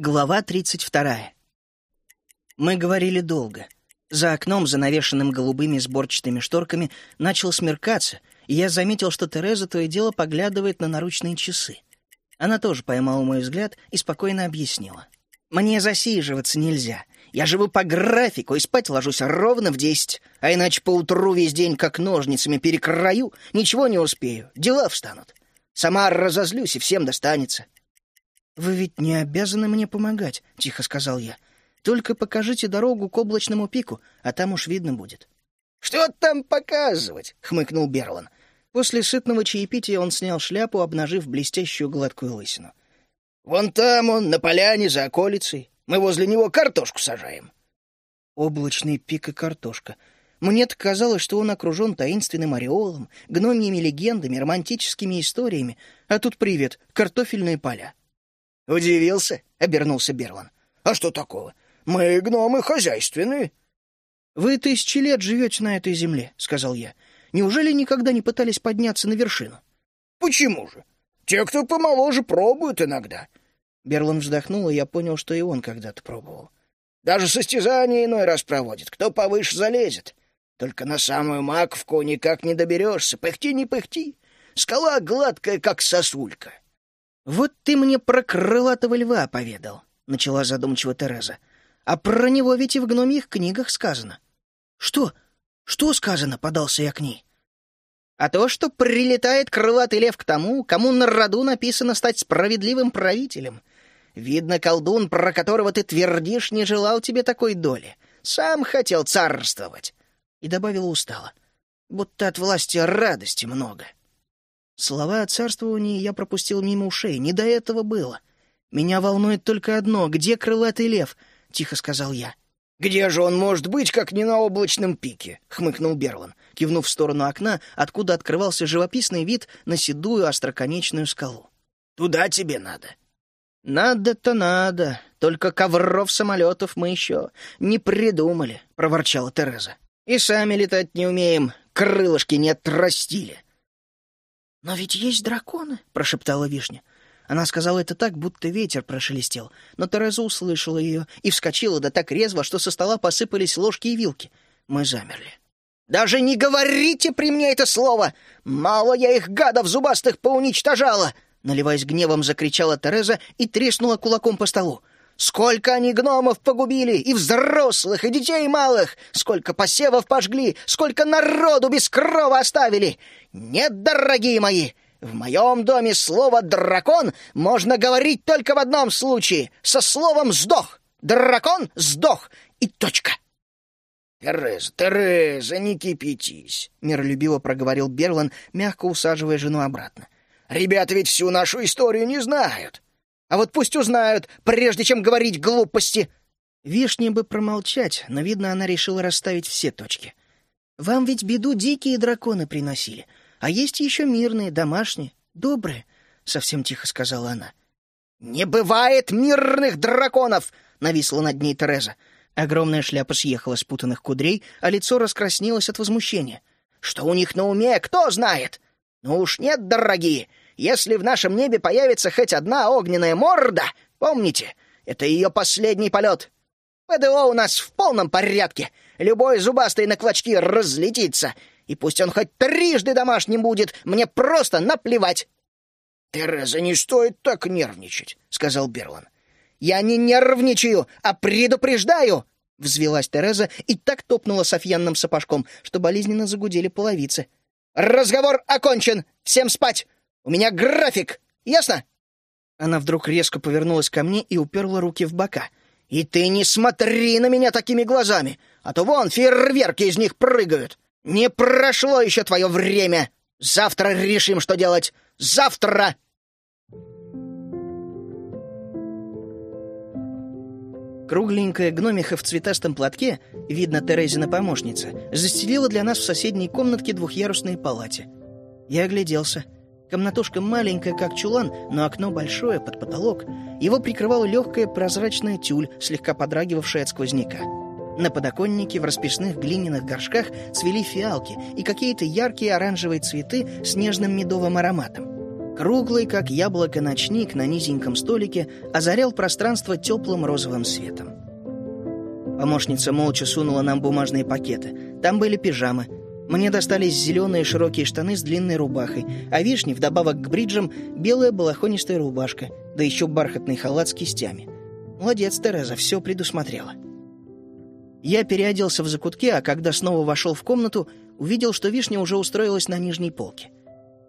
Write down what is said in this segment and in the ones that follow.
Глава 32. Мы говорили долго. За окном, занавешенным голубыми сборчатыми шторками, начал смеркаться, и я заметил, что Тереза то и дело поглядывает на наручные часы. Она тоже поймала мой взгляд и спокойно объяснила. «Мне засиживаться нельзя. Я живу по графику и спать ложусь ровно в десять, а иначе поутру весь день как ножницами перекрою, ничего не успею, дела встанут. Сама разозлюсь и всем достанется. «Вы ведь не обязаны мне помогать», — тихо сказал я. «Только покажите дорогу к облачному пику, а там уж видно будет». «Что там показывать?» — хмыкнул Берлан. После сытного чаепития он снял шляпу, обнажив блестящую гладкую лысину. «Вон там он, на поляне за околицей. Мы возле него картошку сажаем». Облачный пик и картошка. Мне-то казалось, что он окружен таинственным ореолом, гномьими легендами, романтическими историями, а тут привет, картофельные поля. «Удивился?» — обернулся Берлан. «А что такого? Мы гномы хозяйственные». «Вы тысячи лет живете на этой земле», — сказал я. «Неужели никогда не пытались подняться на вершину?» «Почему же? Те, кто помоложе, пробуют иногда». Берлан вздохнул, и я понял, что и он когда-то пробовал. «Даже состязание иной раз проводит. Кто повыше залезет. Только на самую маковку никак не доберешься. Пыхти не пыхти. Скала гладкая, как сосулька». «Вот ты мне про крылатого льва поведал», — начала задумчиво Тереза. «А про него ведь и в гномьих книгах сказано». «Что? Что сказано?» — подался я к ней. «А то, что прилетает крылатый лев к тому, кому на роду написано стать справедливым правителем. Видно, колдун, про которого ты твердишь, не желал тебе такой доли. Сам хотел царствовать». И добавила устало. «Будто от власти радости много». Слова о царствовании я пропустил мимо ушей, не до этого было. «Меня волнует только одно — где крылатый лев?» — тихо сказал я. «Где же он может быть, как не на облачном пике?» — хмыкнул Берлан, кивнув в сторону окна, откуда открывался живописный вид на седую остроконечную скалу. «Туда тебе надо». «Надо-то надо, только ковров самолетов мы еще не придумали», — проворчала Тереза. «И сами летать не умеем, крылышки не отрастили». «Но ведь есть драконы», — прошептала Вишня. Она сказала это так, будто ветер прошелестел, но Тереза услышала ее и вскочила да так резво, что со стола посыпались ложки и вилки. Мы замерли. «Даже не говорите при мне это слово! Мало я их гадов зубастых поуничтожала!» Наливаясь гневом, закричала Тереза и треснула кулаком по столу. Сколько они гномов погубили, и взрослых, и детей малых! Сколько посевов пожгли, сколько народу без крова оставили! Нет, дорогие мои, в моем доме слово «дракон» можно говорить только в одном случае — со словом «сдох». Дракон сдох, и точка. «Тереза, Тереза, не кипятись», — миролюбиво проговорил Берлан, мягко усаживая жену обратно. «Ребята ведь всю нашу историю не знают. А вот пусть узнают, прежде чем говорить глупости. Вишне бы промолчать, но, видно, она решила расставить все точки. Вам ведь беду дикие драконы приносили, а есть еще мирные, домашние, добрые, — совсем тихо сказала она. «Не бывает мирных драконов!» — нависла над ней Тереза. Огромная шляпа съехала с путанных кудрей, а лицо раскраснелось от возмущения. «Что у них на уме, кто знает? Ну уж нет, дорогие, если в нашем небе появится хоть одна огненная морда, помните, это ее последний полет. ПДО у нас в полном порядке. Любой зубастый на клочки разлетится. И пусть он хоть трижды домашним будет, мне просто наплевать. — Тереза, не стоит так нервничать, — сказал Берлан. — Я не нервничаю, а предупреждаю! — взвелась Тереза и так топнула Софьянным сапожком, что болезненно загудели половицы. — Разговор окончен! Всем спать! У меня график! Ясно?» Она вдруг резко повернулась ко мне и уперла руки в бока. «И ты не смотри на меня такими глазами, а то вон фейерверки из них прыгают. Не прошло еще твое время. Завтра решим, что делать. Завтра!» Кругленькая гномиха в цветастом платке, видно Терезина помощница, застелила для нас в соседней комнатке двухъярусной палате. Я огляделся — Комнатушка маленькая, как чулан, но окно большое, под потолок. Его прикрывала легкая прозрачная тюль, слегка подрагивавшая от сквозняка. На подоконнике в расписных глиняных горшках цвели фиалки и какие-то яркие оранжевые цветы с нежным медовым ароматом. Круглый, как яблоко, ночник на низеньком столике озарял пространство теплым розовым светом. Помощница молча сунула нам бумажные пакеты. Там были пижамы. Мне достались зеленые широкие штаны с длинной рубахой, а вишни, вдобавок к бриджам, белая балахонистая рубашка, да еще бархатный халат с кистями. Молодец, Тереза, все предусмотрела. Я переоделся в закутке, а когда снова вошел в комнату, увидел, что вишня уже устроилась на нижней полке.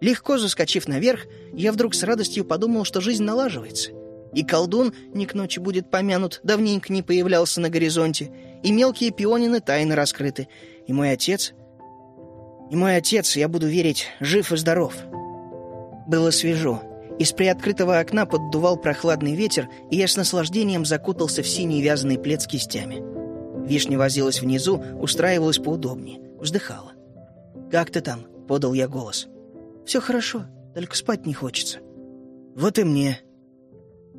Легко заскочив наверх, я вдруг с радостью подумал, что жизнь налаживается. И колдун не к ночи будет помянут, давненько не появлялся на горизонте, и мелкие пионины тайны раскрыты, и мой отец... И мой отец, я буду верить, жив и здоров. Было свежо. Из приоткрытого окна поддувал прохладный ветер, и я с наслаждением закутался в синий вязаный плед с кистями. Вишня возилась внизу, устраивалась поудобнее, вздыхала. «Как ты там?» — подал я голос. «Все хорошо, только спать не хочется». «Вот и мне».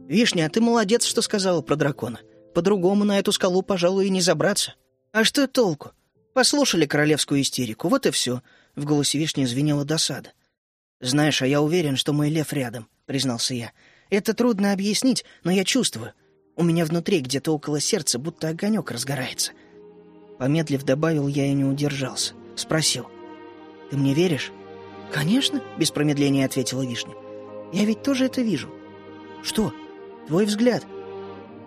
«Вишня, а ты молодец, что сказала про дракона. По-другому на эту скалу, пожалуй, и не забраться. А что толку? Послушали королевскую истерику, вот и все». В голосе Вишни звенела досада. «Знаешь, а я уверен, что мой лев рядом», — признался я. «Это трудно объяснить, но я чувствую. У меня внутри, где-то около сердца, будто огонек разгорается». Помедлив, добавил я и не удержался. Спросил. «Ты мне веришь?» «Конечно», — без промедления ответила Вишня. «Я ведь тоже это вижу». «Что? Твой взгляд.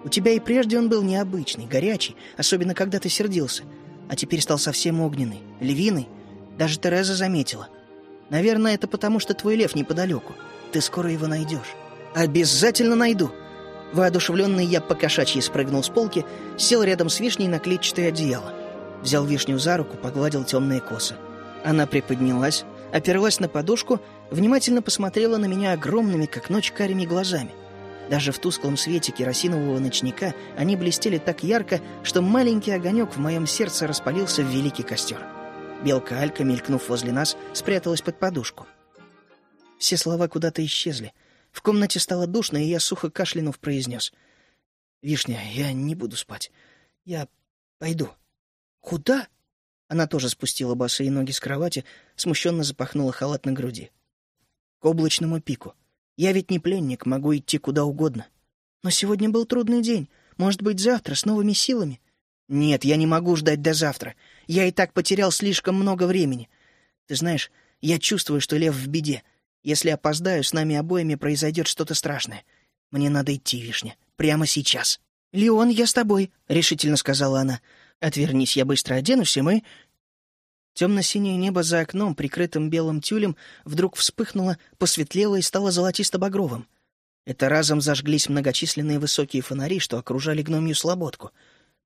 У тебя и прежде он был необычный, горячий, особенно когда ты сердился, а теперь стал совсем огненный, львиный. Даже Тереза заметила. Наверное, это потому, что твой лев неподалеку. Ты скоро его найдешь». «Обязательно найду!» Воодушевленный я по спрыгнул с полки, сел рядом с вишней на клетчатое одеяло. Взял вишню за руку, погладил темные косы. Она приподнялась, оперлась на подушку, внимательно посмотрела на меня огромными, как ночь, карими глазами. Даже в тусклом свете керосинового ночника они блестели так ярко, что маленький огонек в моем сердце распалился в великий костер. Белка Алька, мелькнув возле нас, спряталась под подушку. Все слова куда-то исчезли. В комнате стало душно, и я сухо кашлянув произнес. «Вишня, я не буду спать. Я пойду». «Куда?» Она тоже спустила босые ноги с кровати, смущенно запахнула халат на груди. «К облачному пику. Я ведь не пленник, могу идти куда угодно. Но сегодня был трудный день. Может быть, завтра с новыми силами?» «Нет, я не могу ждать до завтра. Я и так потерял слишком много времени. Ты знаешь, я чувствую, что лев в беде. Если опоздаю, с нами обоими произойдет что-то страшное. Мне надо идти, Вишня. Прямо сейчас». «Леон, я с тобой», — решительно сказала она. «Отвернись, я быстро оденусь, и мы...» Темно-синее небо за окном, прикрытым белым тюлем, вдруг вспыхнуло, посветлело и стало золотисто-багровым. Это разом зажглись многочисленные высокие фонари, что окружали гномью слободку.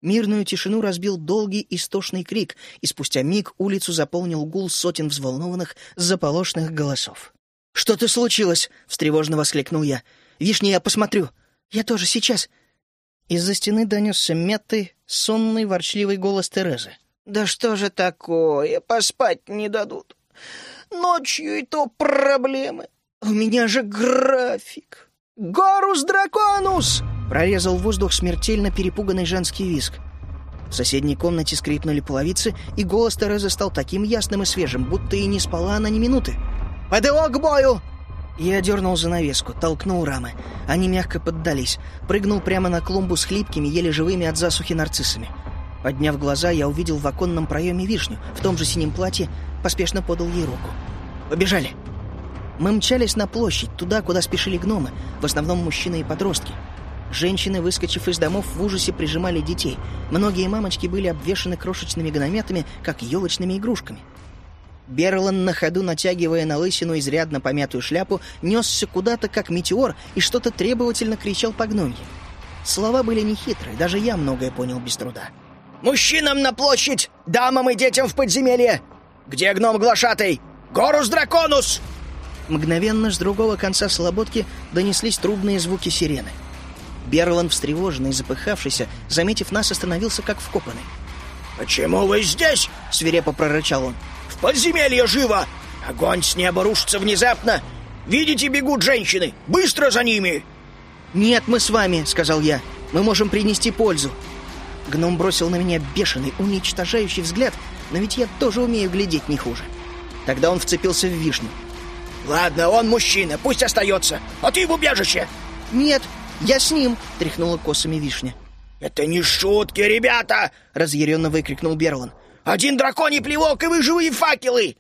Мирную тишину разбил долгий истошный крик, и спустя миг улицу заполнил гул сотен взволнованных, заполошных голосов. «Что-то случилось!» — встревожно воскликнул я. «Вишня, я посмотрю!» «Я тоже сейчас!» Из-за стены донесся мятый, сонный, ворчливый голос Терезы. «Да что же такое? Поспать не дадут. Ночью и то проблемы. У меня же график. Горус драконус!» Прорезал воздух смертельно перепуганный женский виск. В соседней комнате скрипнули половицы, и голос Терезы стал таким ясным и свежим, будто и не спала она ни минуты. ПДО к бою!» Я дернул занавеску, толкнул рамы. Они мягко поддались. Прыгнул прямо на клумбу с хлипкими, еле живыми от засухи нарциссами. Подняв глаза, я увидел в оконном проеме вишню, в том же синем платье, поспешно подал ей руку. «Побежали!» Мы мчались на площадь, туда, куда спешили гномы, в основном мужчины и подростки. Женщины, выскочив из домов, в ужасе прижимали детей. Многие мамочки были обвешаны крошечными гонометами, как елочными игрушками. Берлан, на ходу натягивая на лысину изрядно помятую шляпу, несся куда-то, как метеор, и что-то требовательно кричал по гномье. Слова были нехитрые, даже я многое понял без труда. «Мужчинам на площадь! Дамам и детям в подземелье! Где гном глашатый? Горус драконус!» Мгновенно с другого конца слободки донеслись трубные звуки сирены. Берлан, встревоженный и запыхавшийся, заметив нас, остановился как вкопанный. «Почему вы здесь?» — свирепо прорычал он подземелье живо! Огонь с неба рушится внезапно! Видите, бегут женщины! Быстро за ними!» «Нет, мы с вами», — сказал я. «Мы можем принести пользу». Гном бросил на меня бешеный, уничтожающий взгляд, но ведь я тоже умею глядеть не хуже. Тогда он вцепился в вишню. Ладно, он мужчина, пусть остается. А ты в убежище. «Нет, я с ним!» — тряхнула косами вишня. «Это не шутки, ребята!» — разъяренно выкрикнул Берлан. «Один драконий плевок, и вы живые факелы!»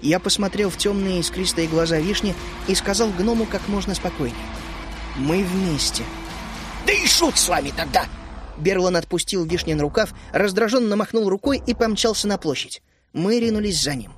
Я посмотрел в темные искристые глаза вишни и сказал гному как можно спокойнее. «Мы вместе». «Да и шут с вами тогда!» Берлан отпустил вишнин рукав, раздраженно махнул рукой и помчался на площадь. Мы ринулись за ним.